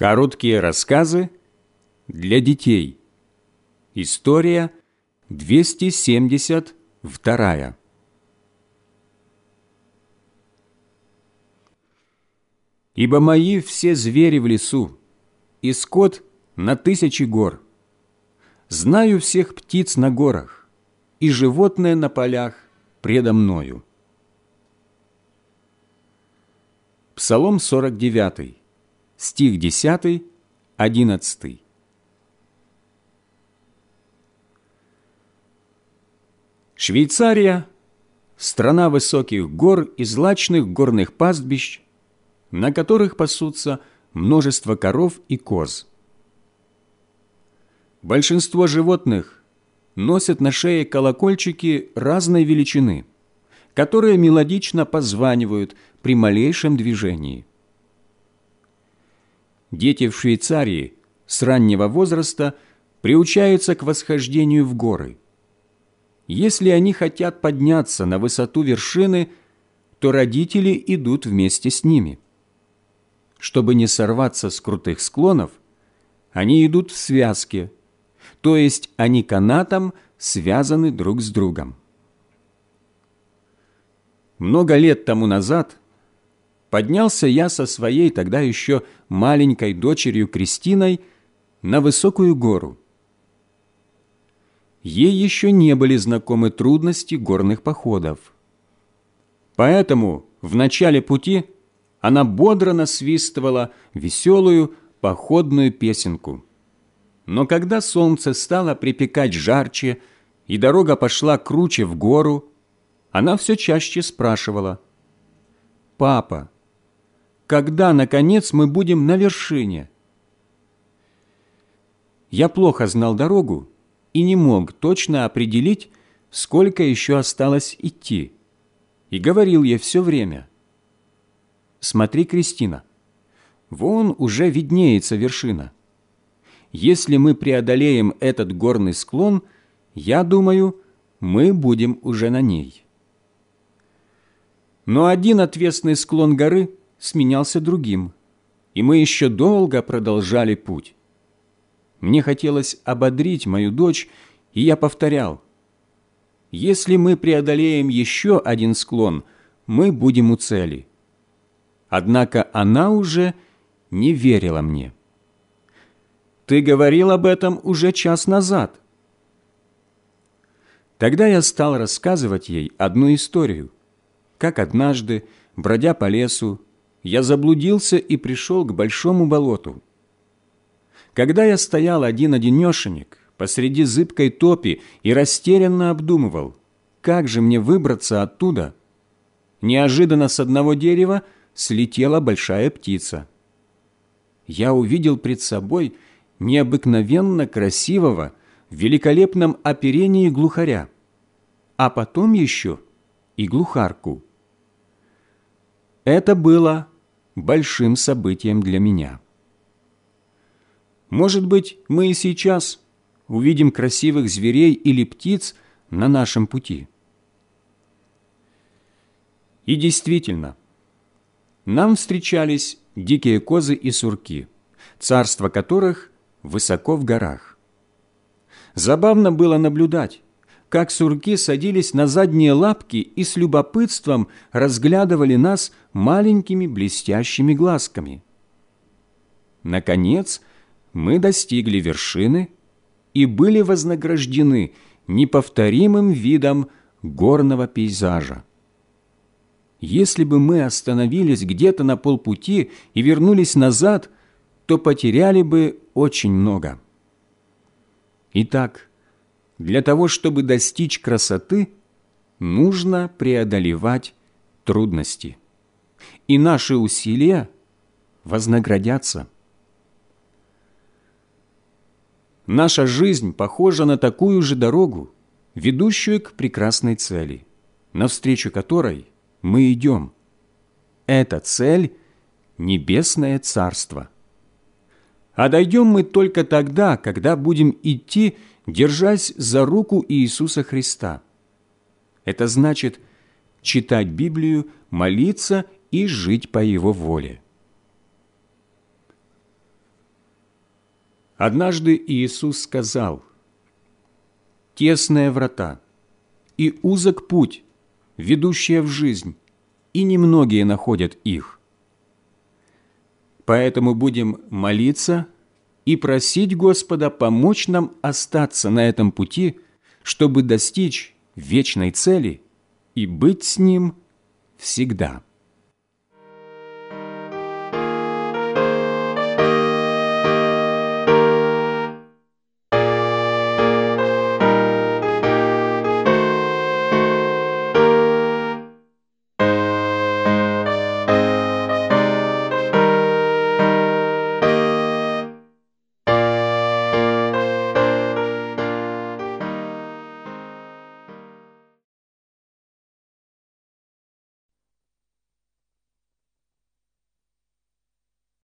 Короткие рассказы для детей. История 272. Ибо мои все звери в лесу, и скот на тысячи гор. Знаю всех птиц на горах, и животное на полях предо мною. Псалом 49, стих 10, 11. Швейцария – страна высоких гор и злачных горных пастбищ, на которых пасутся множество коров и коз. Большинство животных носят на шее колокольчики разной величины, которые мелодично позванивают при малейшем движении. Дети в Швейцарии с раннего возраста приучаются к восхождению в горы. Если они хотят подняться на высоту вершины, то родители идут вместе с ними. Чтобы не сорваться с крутых склонов, они идут в связке, то есть они канатом связаны друг с другом. Много лет тому назад поднялся я со своей тогда еще маленькой дочерью Кристиной на высокую гору. Ей еще не были знакомы трудности горных походов. Поэтому в начале пути она бодро насвистывала веселую походную песенку. Но когда солнце стало припекать жарче и дорога пошла круче в гору, она все чаще спрашивала, «Папа, когда, наконец, мы будем на вершине?» Я плохо знал дорогу и не мог точно определить, сколько еще осталось идти, и говорил ей все время, «Смотри, Кристина, вон уже виднеется вершина. Если мы преодолеем этот горный склон, я думаю, мы будем уже на ней». Но один отвесный склон горы сменялся другим, и мы еще долго продолжали путь. Мне хотелось ободрить мою дочь, и я повторял, «Если мы преодолеем еще один склон, мы будем у цели». Однако она уже не верила мне. «Ты говорил об этом уже час назад». Тогда я стал рассказывать ей одну историю – как однажды, бродя по лесу, я заблудился и пришел к большому болоту. Когда я стоял один-одинешенек посреди зыбкой топи и растерянно обдумывал, как же мне выбраться оттуда, неожиданно с одного дерева слетела большая птица. Я увидел пред собой необыкновенно красивого, в великолепном оперении глухаря, а потом еще и глухарку. Это было большим событием для меня. Может быть, мы и сейчас увидим красивых зверей или птиц на нашем пути. И действительно, нам встречались дикие козы и сурки, царство которых высоко в горах. Забавно было наблюдать, как сурки садились на задние лапки и с любопытством разглядывали нас маленькими блестящими глазками. Наконец, мы достигли вершины и были вознаграждены неповторимым видом горного пейзажа. Если бы мы остановились где-то на полпути и вернулись назад, то потеряли бы очень много. Итак, для того, чтобы достичь красоты, нужно преодолевать трудности. И наши усилия вознаградятся. Наша жизнь похожа на такую же дорогу, ведущую к прекрасной цели, навстречу которой мы идем. Эта цель – Небесное Царство. А дойдем мы только тогда, когда будем идти – держась за руку Иисуса Христа. Это значит читать Библию, молиться и жить по Его воле. Однажды Иисус сказал, «Тесные врата и узок путь, ведущие в жизнь, и немногие находят их. Поэтому будем молиться и просить Господа помочь нам остаться на этом пути, чтобы достичь вечной цели и быть с Ним всегда.